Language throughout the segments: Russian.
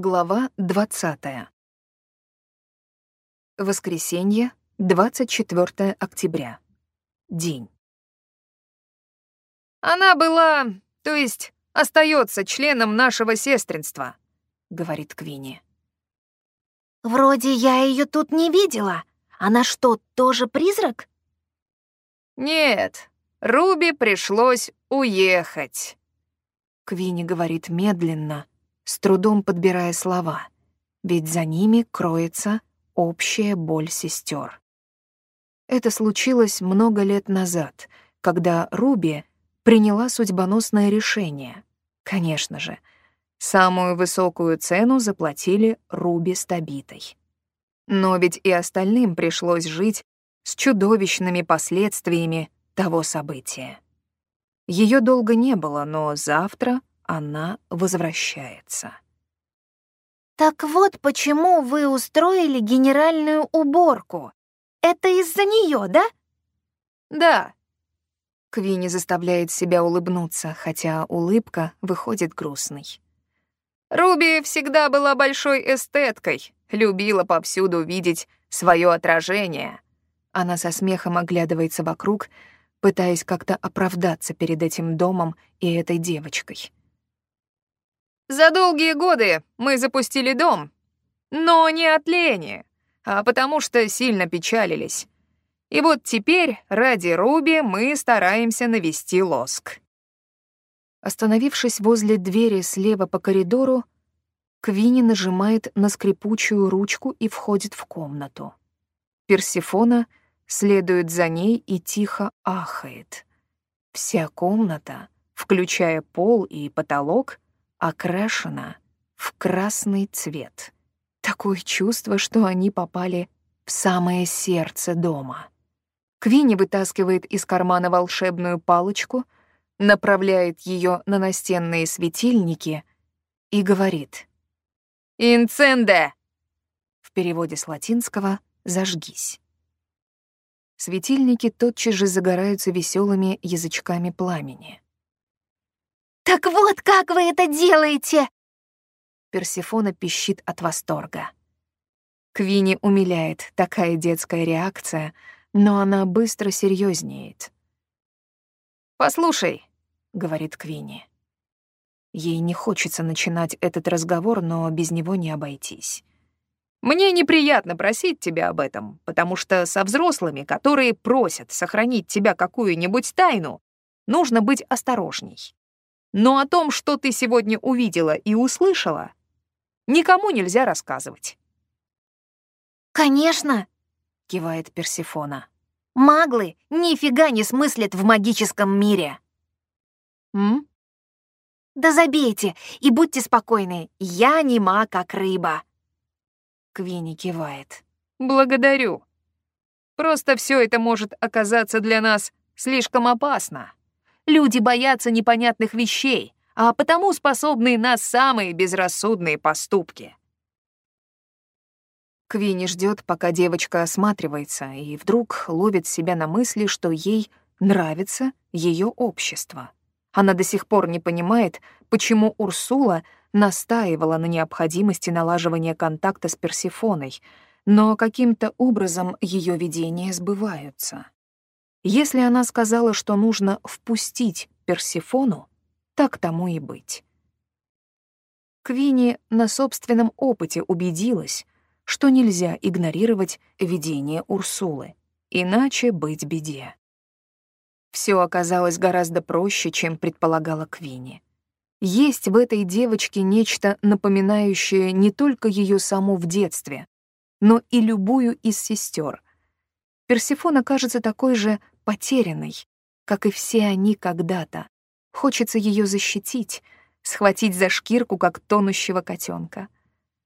Глава 20. Воскресенье, 24 октября. День. Она была, то есть остается членом нашего сестринства, говорит Квинни. Вроде я ее тут не видела. Она что, тоже призрак? Нет, Руби пришлось уехать. Квинни говорит медленно, с трудом подбирая слова, ведь за ними кроется общая боль сестер. Это случилось много лет назад, когда Руби приняла судьбоносное решение. Конечно же, самую высокую цену заплатили Руби с Табитой. Но ведь и остальным пришлось жить с чудовищными последствиями того события. Ее долго не было, но завтра она возвращается. Так вот почему вы устроили генеральную уборку. Это из-за нее, да? Да. Квинни заставляет себя улыбнуться, хотя улыбка выходит грустной. Руби всегда была большой эстеткой, любила повсюду видеть свое отражение. Она со смехом оглядывается вокруг, пытаясь как-то оправдаться перед этим домом и этой девочкой. За долгие годы мы запустили дом, но не от лени, а потому что сильно печалились. И вот теперь ради Руби мы стараемся навести лоск. Остановившись возле двери слева по коридору, Квинни нажимает на скрипучую ручку и входит в комнату. Персифона следует за ней и тихо ахает. Вся комната, включая пол и потолок, окрашена в красный цвет. Такое чувство, что они попали в самое сердце дома. Квинни вытаскивает из кармана волшебную палочку, направляет ее на настенные светильники и говорит «Инценде!» В переводе с латинского «зажгись». Светильники тотчас же загораются веселыми язычками пламени. «Так вот как вы это делаете!» Персифона пищит от восторга. Квини умиляет такая детская реакция, но она быстро серьезнеет. «Послушай», — говорит Квини. Ей не хочется начинать этот разговор, но без него не обойтись. «Мне неприятно просить тебя об этом, потому что со взрослыми, которые просят сохранить тебя какую-нибудь тайну, нужно быть осторожней. Но о том, что ты сегодня увидела и услышала, никому нельзя рассказывать. «Конечно!» — кивает Персифона. «Маглы нифига не смыслят в магическом мире!» «М?» «Да забейте и будьте спокойны, я не маг, как рыба!» Квинни кивает. «Благодарю. Просто все это может оказаться для нас слишком опасно». Люди боятся непонятных вещей, а потому способны на самые безрассудные поступки. Квинни ждет, пока девочка осматривается, и вдруг ловит себя на мысли, что ей нравится ее общество. Она до сих пор не понимает, почему Урсула настаивала на необходимости налаживания контакта с Персифоной, но каким-то образом ее видения сбываются. Если она сказала, что нужно впустить Персифону, так тому и быть. Квини на собственном опыте убедилась, что нельзя игнорировать видение Урсулы, иначе быть беде. Все оказалось гораздо проще, чем предполагала Квини. Есть в этой девочке нечто напоминающее не только ее саму в детстве, но и любую из сестер, Персифона кажется такой же потерянной, как и все они когда-то. Хочется ее защитить, схватить за шкирку, как тонущего котенка.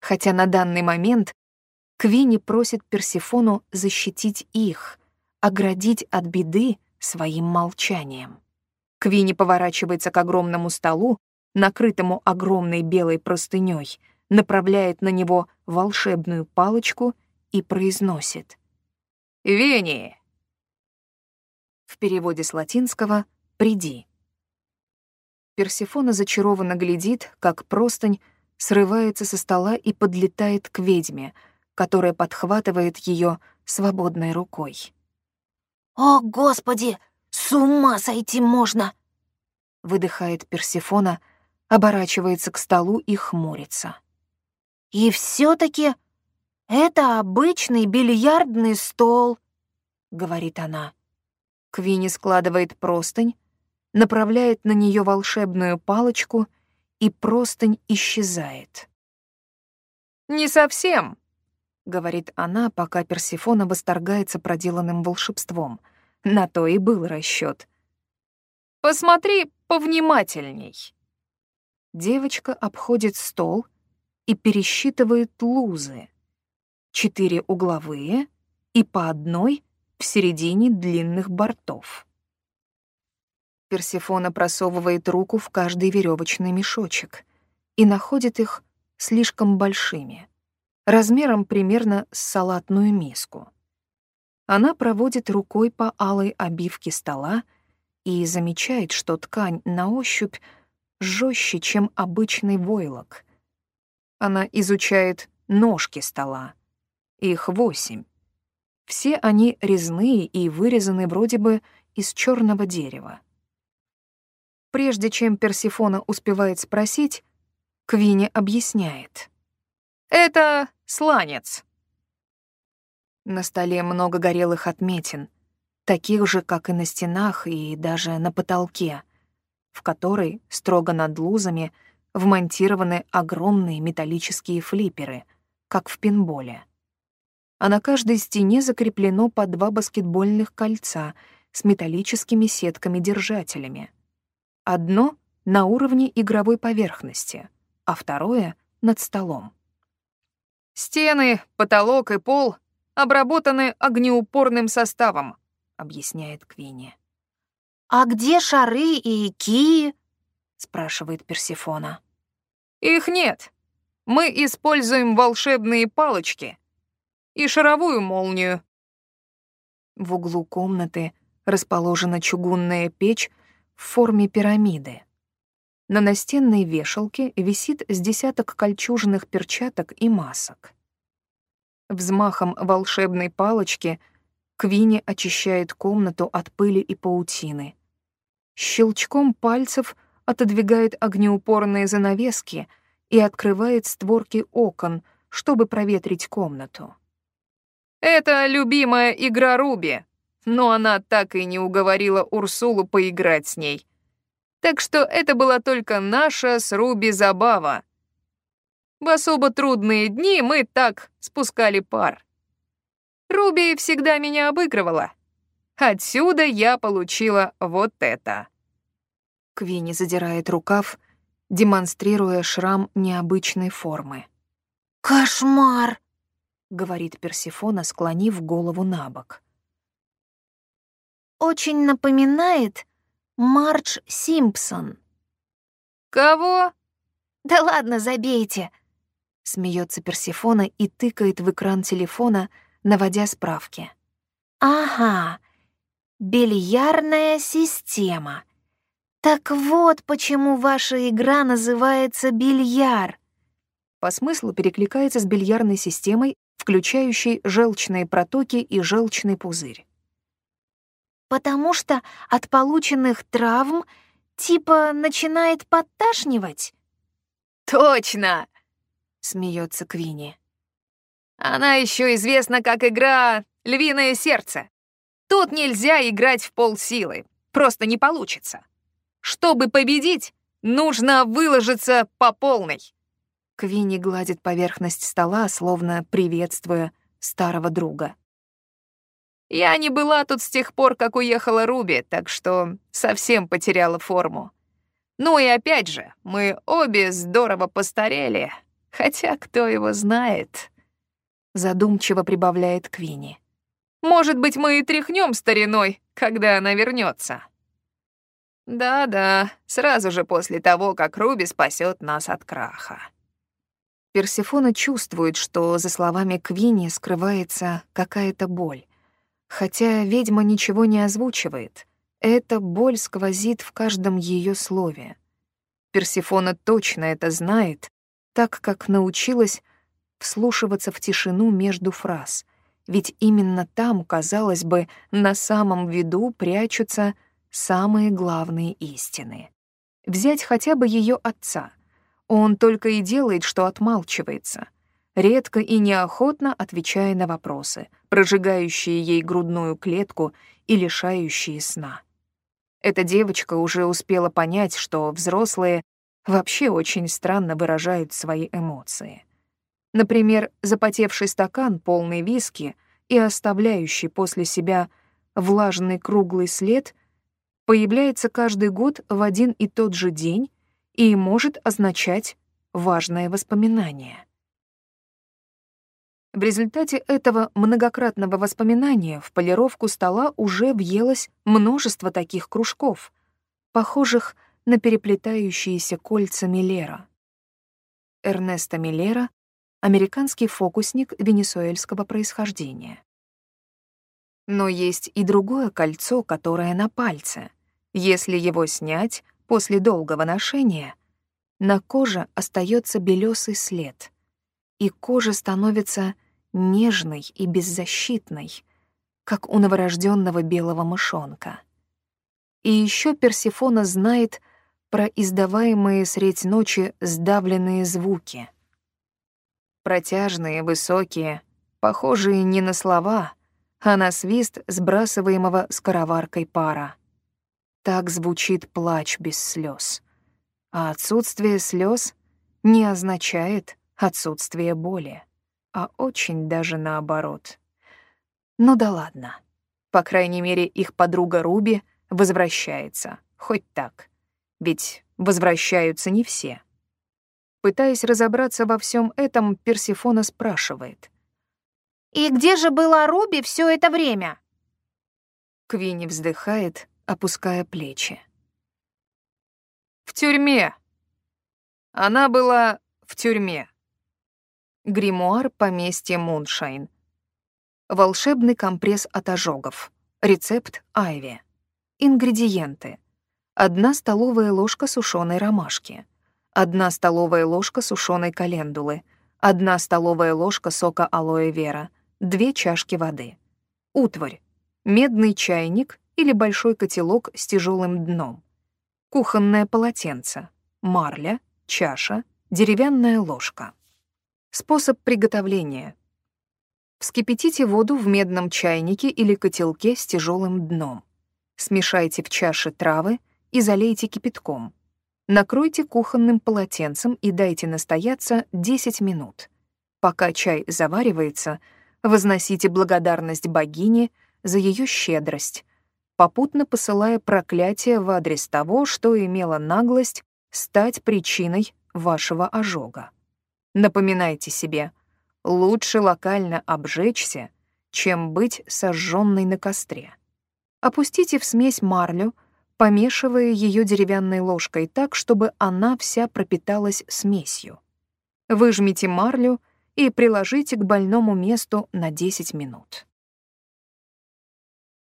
Хотя на данный момент Квинни просит Персифону защитить их, оградить от беды своим молчанием. Квинни поворачивается к огромному столу, накрытому огромной белой простыней, направляет на него волшебную палочку и произносит — Вени!» В переводе с латинского «приди». Персифона зачарованно глядит, как простынь срывается со стола и подлетает к ведьме, которая подхватывает ее свободной рукой. «О, Господи! С ума сойти можно!» Выдыхает Персифона, оборачивается к столу и хмурится. «И все таки это обычный бильярдный стол», — говорит она. Квинни складывает простынь, направляет на нее волшебную палочку, и простынь исчезает. «Не совсем», — говорит она, пока Персифона восторгается проделанным волшебством. На то и был расчет. «Посмотри повнимательней». Девочка обходит стол и пересчитывает лузы. Четыре угловые и по одной в середине длинных бортов. Персифона просовывает руку в каждый веревочный мешочек и находит их слишком большими, размером примерно с салатную миску. Она проводит рукой по алой обивке стола и замечает, что ткань на ощупь жестче, чем обычный войлок. Она изучает ножки стола. Их восемь. Все они резные и вырезаны вроде бы из черного дерева. Прежде чем Персифона успевает спросить, Квинни объясняет. «Это сланец». На столе много горелых отметин, таких же, как и на стенах и даже на потолке, в которой, строго над лузами, вмонтированы огромные металлические флипперы, как в пинболе. А на каждой стене закреплено по два баскетбольных кольца с металлическими сетками-держателями — Одно — на уровне игровой поверхности, а второе — над столом. «Стены, потолок и пол обработаны огнеупорным составом», — объясняет Квинни. «А где шары и кии?» — спрашивает Персифона. «Их нет. Мы используем волшебные палочки и шаровую молнию». В углу комнаты расположена чугунная печь в форме пирамиды. На настенной вешалке висит с десяток кольчужных перчаток и масок. Взмахом волшебной палочки Квинни очищает комнату от пыли и паутины. Щелчком пальцев отодвигает огнеупорные занавески и открывает створки окон, чтобы проветрить комнату. «Это любимая игра Руби», но она так и не уговорила Урсулу поиграть с ней. Так что это была только наша с Руби забава. В особо трудные дни мы так спускали пар. Руби всегда меня обыгрывала. Отсюда я получила вот это. Квинни задирает рукав, демонстрируя шрам необычной формы. «Кошмар!» — говорит Персифона, склонив голову на бок очень напоминает Мардж Симпсон». «Кого?» «Да ладно, забейте», — смеется Персифона и тыкает в экран телефона, наводя справки. «Ага, бильярдная система. Так вот почему ваша игра называется бильяр». По смыслу перекликается с бильярдной системой, включающей желчные протоки и желчный пузырь потому что от полученных травм типа начинает подташнивать. Точно, смеется Квинни. Она еще известна как игра «Львиное сердце». Тут нельзя играть в полсилы, просто не получится. Чтобы победить, нужно выложиться по полной. Квинни гладит поверхность стола, словно приветствуя старого друга. Я не была тут с тех пор, как уехала Руби, так что совсем потеряла форму. Ну и опять же, мы обе здорово постарели, хотя кто его знает. Задумчиво прибавляет Квинни. Может быть, мы и тряхнем стариной, когда она вернется. Да-да, сразу же после того, как Руби спасет нас от краха. Персефона чувствует, что за словами Квинни скрывается какая-то боль. Хотя ведьма ничего не озвучивает, эта боль сквозит в каждом ее слове. Персифона точно это знает так как научилась вслушиваться в тишину между фраз, ведь именно там, казалось бы, на самом виду прячутся самые главные истины. Взять хотя бы ее отца. Он только и делает, что отмалчивается, редко и неохотно отвечая на вопросы, прожигающие ей грудную клетку и лишающие сна. Эта девочка уже успела понять, что взрослые вообще очень странно выражают свои эмоции. Например, запотевший стакан, полный виски и оставляющий после себя влажный круглый след, появляется каждый год в один и тот же день и может означать важное воспоминание. В результате этого многократного воспоминания в полировку стола уже въелось множество таких кружков, похожих на переплетающиеся кольца Миллера. Эрнесто Миллера — американский фокусник венесуэльского происхождения. Но есть и другое кольцо, которое на пальце. Если его снять после долгого ношения, на коже остается белесый след, и кожа становится нежной и беззащитной, как у новорожденного белого мышонка. И еще Персифона знает про издаваемые средь ночи сдавленные звуки. Протяжные, высокие, похожие не на слова, а на свист сбрасываемого скороваркой пара. Так звучит плач без слез. А отсутствие слез не означает отсутствие боли а очень даже наоборот. Ну да ладно. По крайней мере, их подруга Руби возвращается, хоть так. Ведь возвращаются не все. Пытаясь разобраться во всем этом, Персифона спрашивает. «И где же была Руби все это время?» Квинни вздыхает, опуская плечи. «В тюрьме. Она была в тюрьме». Гримуар поместья Муншайн. Волшебный компресс от ожогов. Рецепт Айви. Ингредиенты. 1 столовая ложка сушеной ромашки. 1 столовая ложка сушеной календулы. 1 столовая ложка сока алоэ вера. 2 чашки воды. Утварь. Медный чайник или большой котелок с тяжелым дном. Кухонное полотенце. Марля, чаша, деревянная ложка. Способ приготовления. Вскипятите воду в медном чайнике или котелке с тяжелым дном. Смешайте в чаше травы и залейте кипятком. Накройте кухонным полотенцем и дайте настояться 10 минут. Пока чай заваривается, возносите благодарность богине за ее щедрость, попутно посылая проклятие в адрес того, что имело наглость стать причиной вашего ожога. Напоминайте себе, лучше локально обжечься, чем быть сожженной на костре. Опустите в смесь марлю, помешивая ее деревянной ложкой так, чтобы она вся пропиталась смесью. Выжмите марлю и приложите к больному месту на 10 минут.